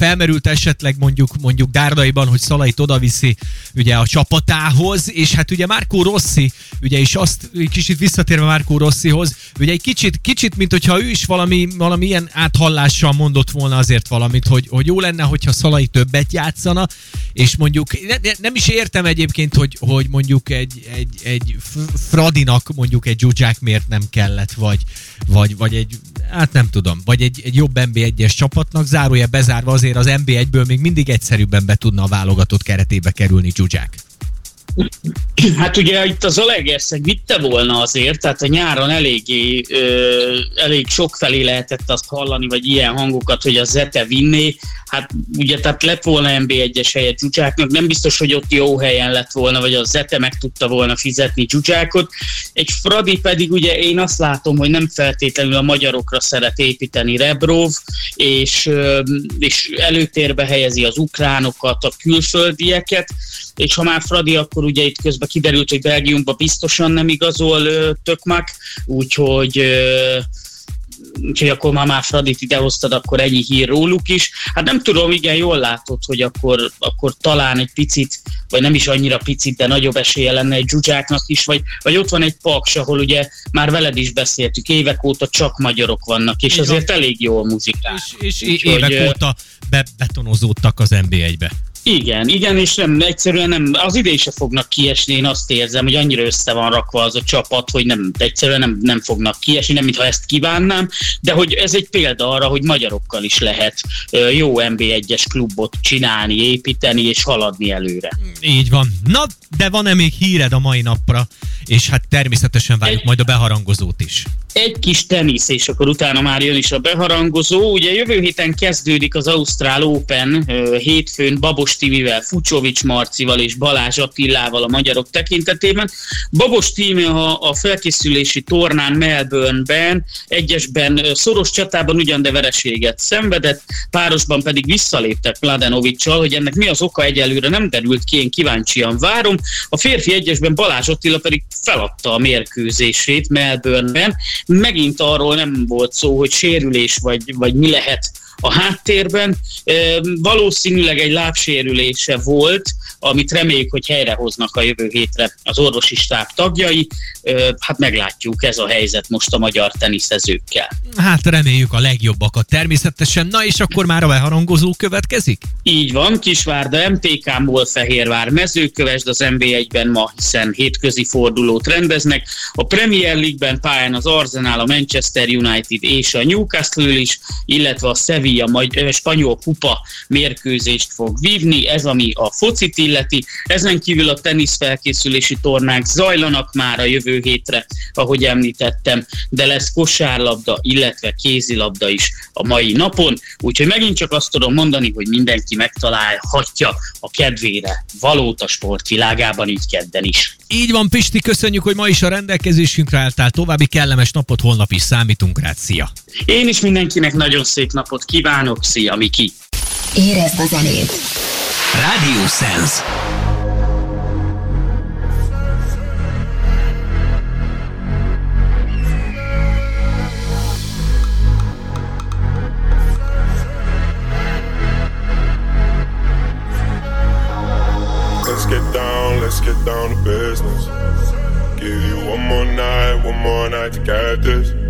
felmerült esetleg mondjuk mondjuk Dárdaiban, hogy Szalait odaviszi ugye a csapatához, és hát ugye Márkó Rossi, ugye is azt, kicsit visszatérve Márkó Rossihoz, ugye egy kicsit, kicsit mint hogyha ő is valami, valami ilyen áthallással mondott volna azért valamit, hogy, hogy jó lenne, hogyha Szalai többet játszana, és mondjuk ne, ne, nem is értem egyébként, hogy, hogy mondjuk egy, egy, egy Fradinak mondjuk egy Zsuzsák miért nem kellett, vagy, vagy, vagy egy, hát nem tudom, vagy egy, egy jobb NB1-es csapatnak, zárója bezárva azért az NB1-ből még mindig egyszerűbben be tudna a válogatott keretébe kerülni Zsuzsák. Hát ugye itt az Alegerszeg vitte volna azért, tehát a nyáron eléggé, ö, elég sok felé lehetett azt hallani, vagy ilyen hangokat, hogy a Zete vinné. Hát ugye tehát lett volna NB1-es helyet Csúcsáknak, nem biztos, hogy ott jó helyen lett volna, vagy a Zete meg tudta volna fizetni Csúcsákot. Egy Fradi pedig ugye én azt látom, hogy nem feltétlenül a magyarokra szeret építeni Rebrov, és, ö, és előtérbe helyezi az ukránokat, a külföldieket, és ha már Fradi, akkor ugye itt közben kiderült, hogy Belgiumban biztosan nem igazol Tökmak, úgyhogy úgyhogy akkor már már Fradit idehoztad, akkor ennyi hír róluk is. Hát nem tudom, igen, jól látod, hogy akkor, akkor talán egy picit, vagy nem is annyira picit, de nagyobb esélye lenne egy Zsuzsáknak is, vagy, vagy ott van egy Paks, ahol ugye már veled is beszéltük, évek óta csak magyarok vannak, és azért elég jól muzikál. És Úgyhogy, évek ö, óta bebetonozódtak az NB1-be. Igen, igen, és nem, egyszerűen nem, az idén se fognak kiesni, én azt érzem, hogy annyira össze van rakva az a csapat, hogy nem, egyszerűen nem, nem fognak kiesni, nem mintha ezt kívánnám, de hogy ez egy példa arra, hogy magyarokkal is lehet jó NB1-es klubot csinálni, építeni és haladni előre. Így van. Na, de van-e még híred a mai napra? És hát természetesen várjuk majd a beharangozót is. Egy kis tenisz, és akkor utána már jön is a beharangozó. Ugye jövő héten kezdődik az Ausztrál Open hétfőn Babos Timivel, Fucsovics Marcival és Balázs Attilával a magyarok tekintetében. Babos Timi a, a felkészülési tornán Melbourneben egyesben szoros csatában ugyan de vereséget szenvedett, párosban pedig visszaléptek Mladenovicsal, hogy ennek mi az oka egyelőre nem derült ki, én kíváncsian várom. A férfi egyesben Balázs Attila pedig feladta a mérkőzését Melbourneben. Megint arról nem volt szó, hogy sérülés vagy, vagy mi lehet a háttérben. Valószínűleg egy lábsérülése volt, amit reméljük, hogy helyrehoznak a jövő hétre az orvosi stáb tagjai. Hát meglátjuk ez a helyzet most a magyar teniszezőkkel. Hát reméljük a legjobbakat természetesen. Na és akkor már a beharangozó következik? Így van, Kisvárda MTK-ból Fehérvár mezőkövesd az NB1-ben ma, hiszen hétközi fordulót rendeznek. A Premier League-ben pályán az Arsenal, a Manchester United és a Newcastle is, illetve a Sevilla majd, ö, spanyol kupa mérkőzést fog vívni, ez ami a focit illeti. Ezen kívül a tenisz felkészülési tornák zajlanak már a jövő hétre, ahogy említettem, de lesz kosárlabda, illetve kézilabda is a mai napon. Úgyhogy megint csak azt tudom mondani, hogy mindenki megtalálhatja a kedvére valót a sportvilágában, így kedden is. Így van, Pisti, köszönjük, hogy ma is a rendelkezésünkre álltál. További kellemes napot, holnap is számítunk rád. Szia! Én is mindenkinek nagyon szép napot kívánok, szia Miki! Érezd a zenét! Radio Sense. Let's get down, let's get down to business. Give you one more night, one more night to get this.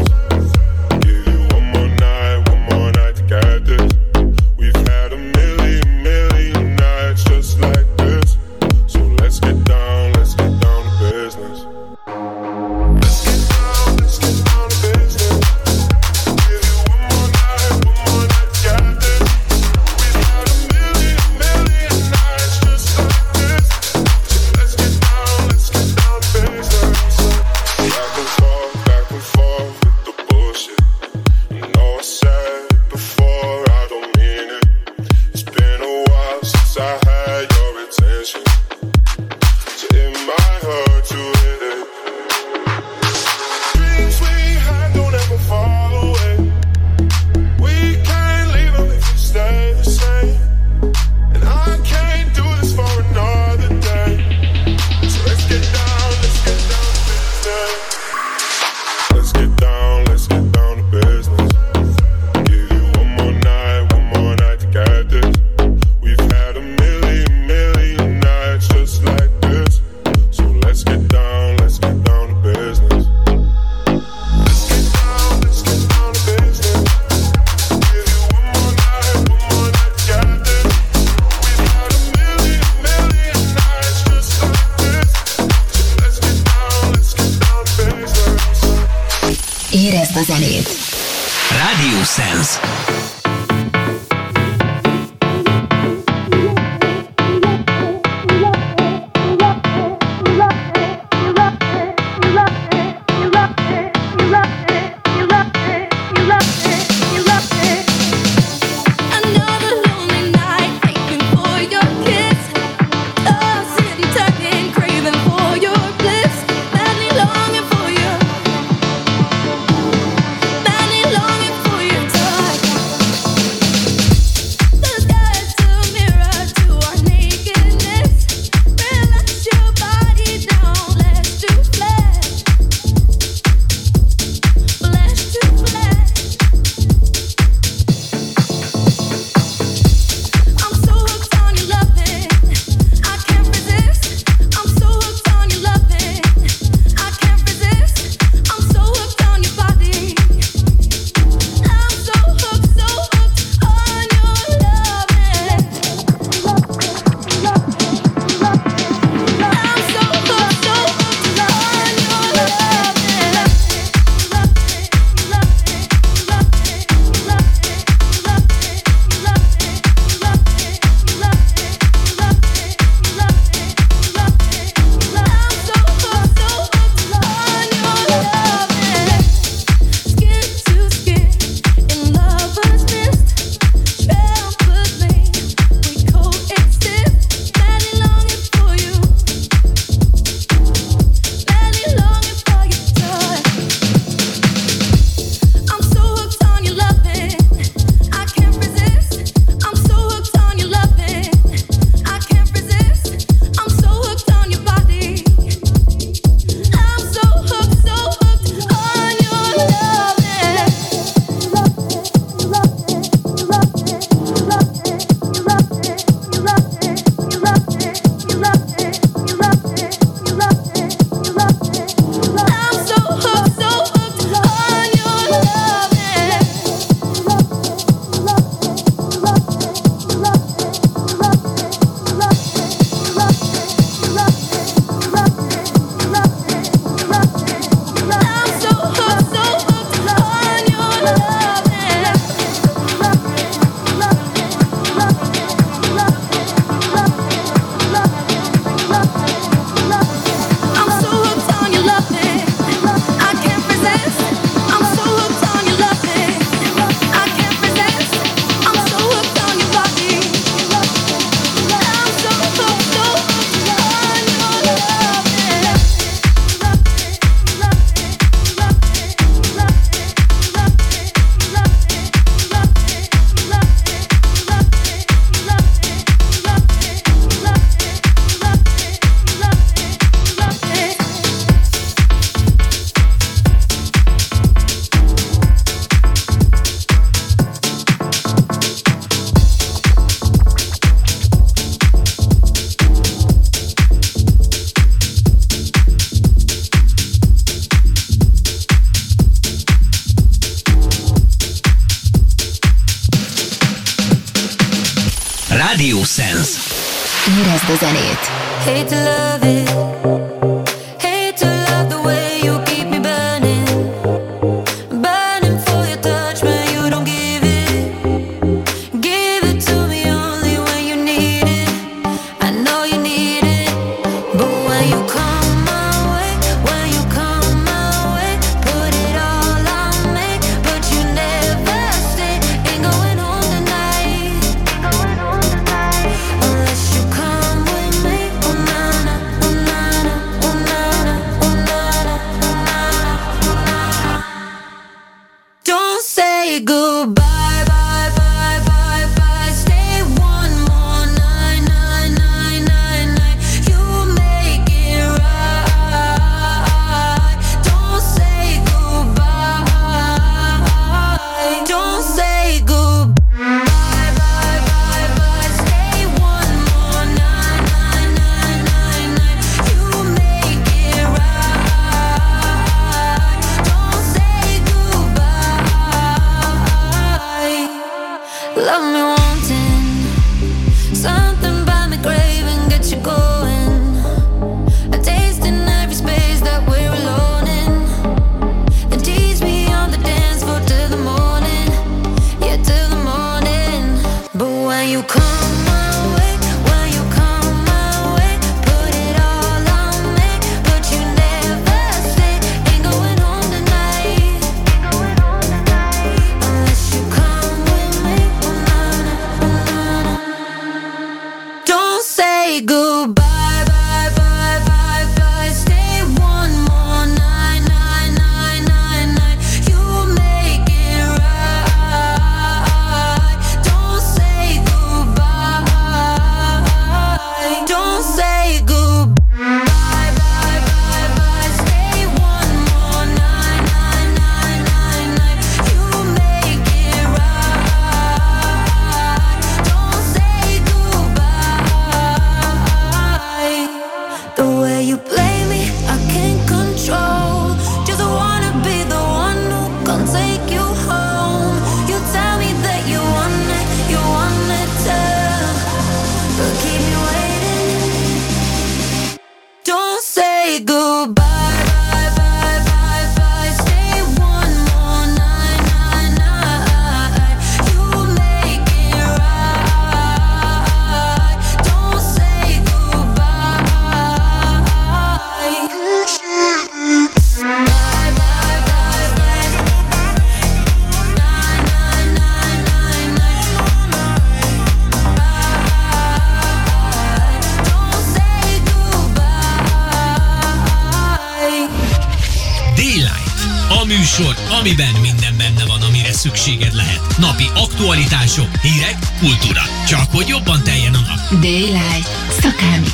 újítások, hírek, kultúra. Csak hogy jobban teljen a nap. Daylight. Szakálmi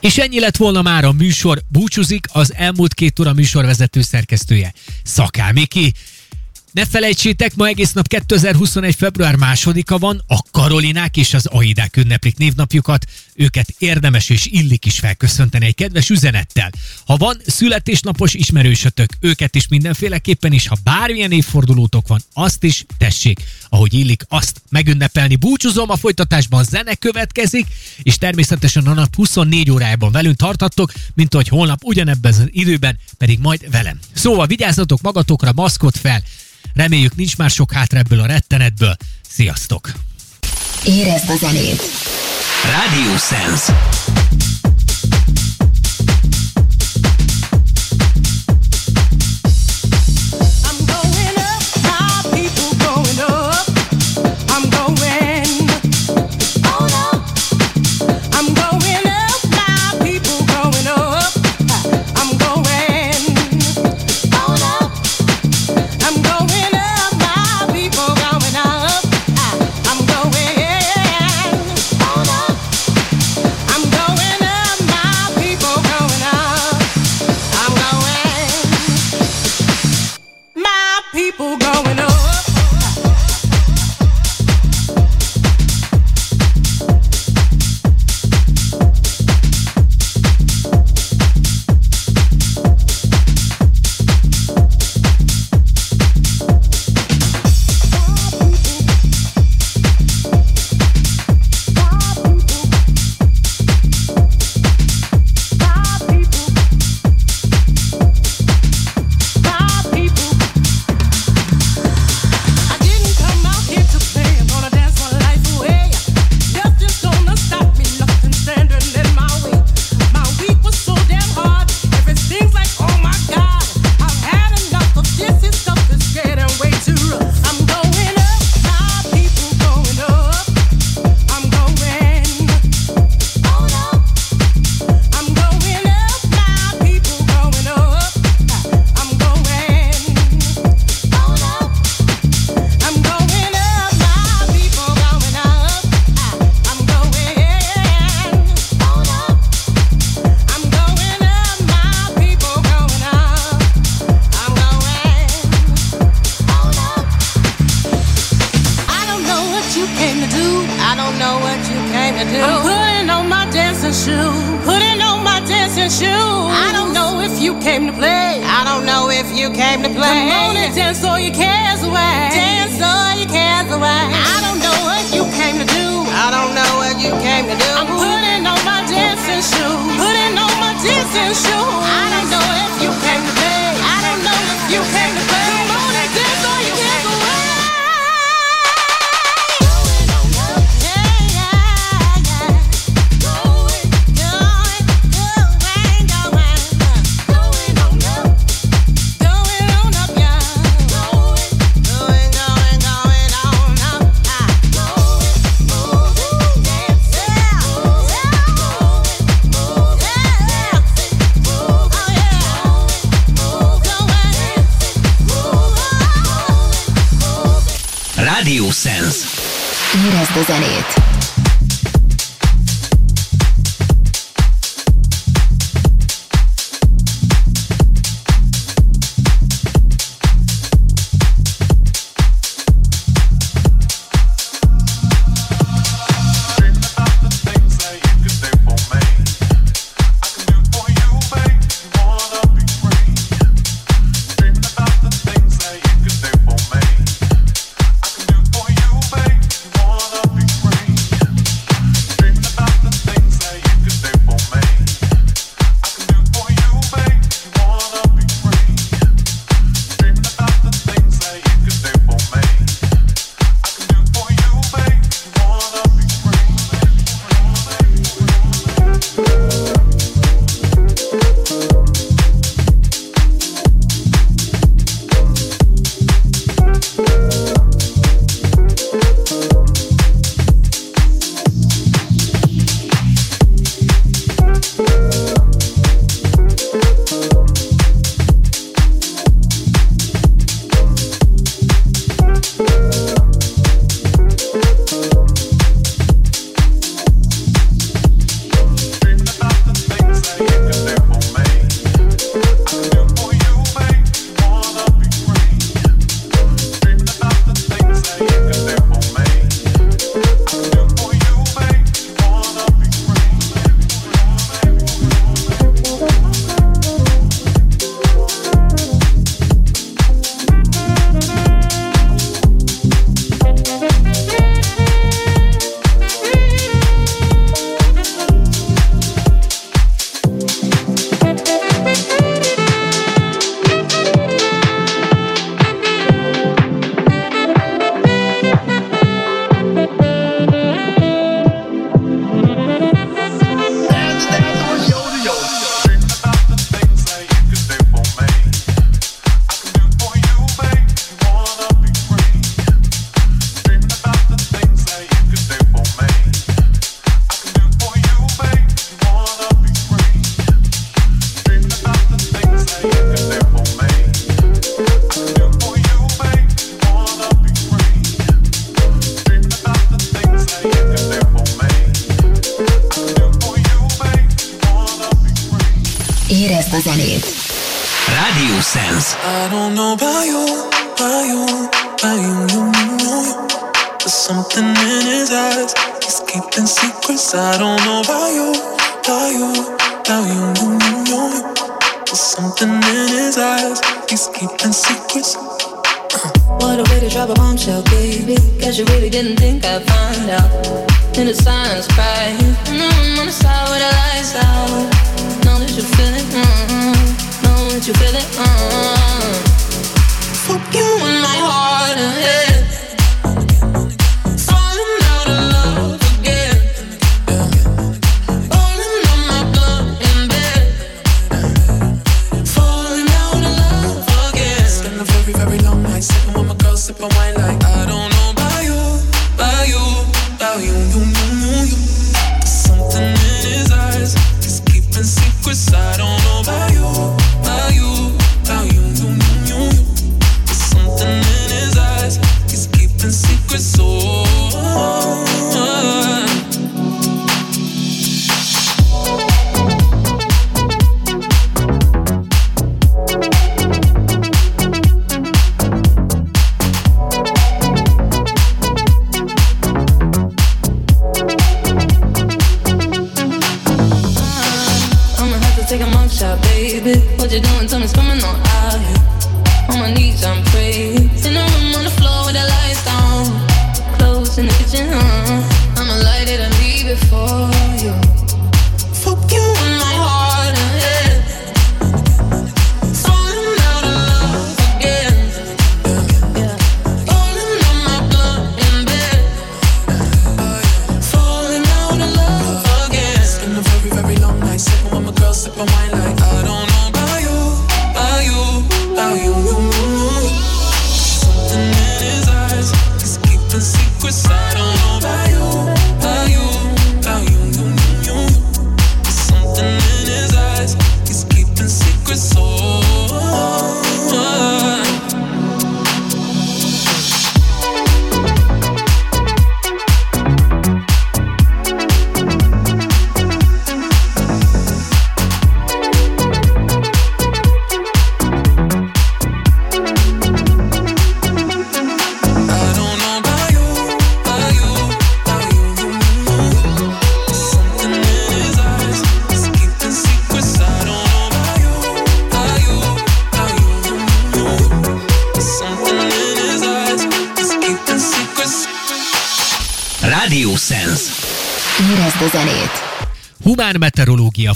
és ennyi lett volna már a műsor. Búcsúzik az elmúlt két óra műsorvezető szerkesztője. Szakámiki. Ne felejtsétek, ma egész nap 2021. február másodika van, a Karolinák és az Aidák ünneplik névnapjukat, őket érdemes és illik is felköszönteni egy kedves üzenettel. Ha van születésnapos ismerősötök, őket is mindenféleképpen, és ha bármilyen évfordulótok van, azt is tessék, ahogy illik, azt megünnepelni. Búcsúzom, a folytatásban a zene következik, és természetesen a nap 24 órájában velünk tartattok, mint ahogy holnap ugyanebben az időben, pedig majd velem. Szóval vigyázzatok magatokra, maszkot fel, Reméljük nincs már sok hátra ebből a rettenetből. Sziasztok! Érezd a zenét! Radio Sense.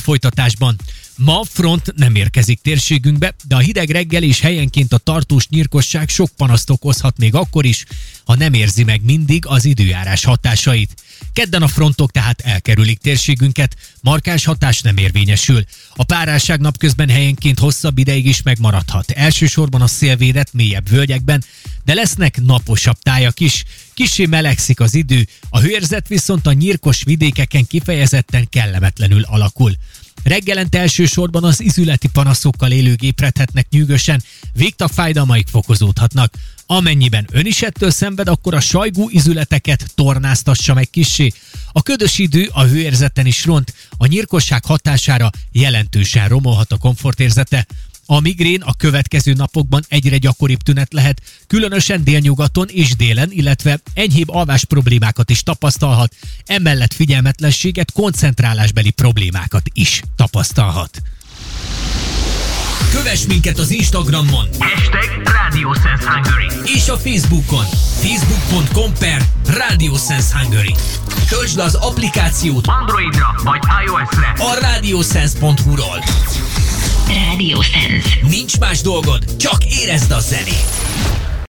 Folytatásban. Ma front nem érkezik térségünkbe, de a hideg reggel és helyenként a tartós nyírkosság sok panaszt okozhat még akkor is, ha nem érzi meg mindig az időjárás hatásait. Kedden a frontok tehát elkerülik térségünket, markáns hatás nem érvényesül. A párásság napközben helyenként hosszabb ideig is megmaradhat. Elsősorban a szélvédett mélyebb völgyekben, de lesznek naposabb tájak is. Kisé melegszik az idő, a hőérzet viszont a nyírkos vidékeken kifejezetten kellemetlenül alakul. Reggelente elsősorban az izületi panaszokkal élők ébredhetnek nyűgösen, végtag fájdalmaik fokozódhatnak. Amennyiben ön is ettől szenved, akkor a sajgó izületeket tornáztassa meg kissé. A ködös idő a hőérzeten is ront, a nyírkosság hatására jelentősen romolhat a komfortérzete. A migrén a következő napokban egyre gyakoribb tünet lehet, különösen délnyugaton és délen, illetve enyhébb alvás problémákat is tapasztalhat, emellett figyelmetlenséget, koncentrálásbeli problémákat is tapasztalhat. Kövess minket az Instagramon. Hashtag Radio Sense Hungary. És a Facebookon. Facebook.com per Radio Sense Hungary. Töltsd le az applikációt. Androidra vagy iOS-re. A radiosense.hu-ról Radio Sense. Nincs más dolgod, csak érezd a zenét